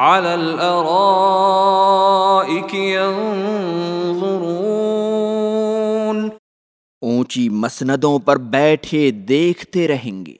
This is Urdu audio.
على الارائك ينظرون۔ اونچی مسندوں پر بیٹھے دیکھتے رہیں گے۔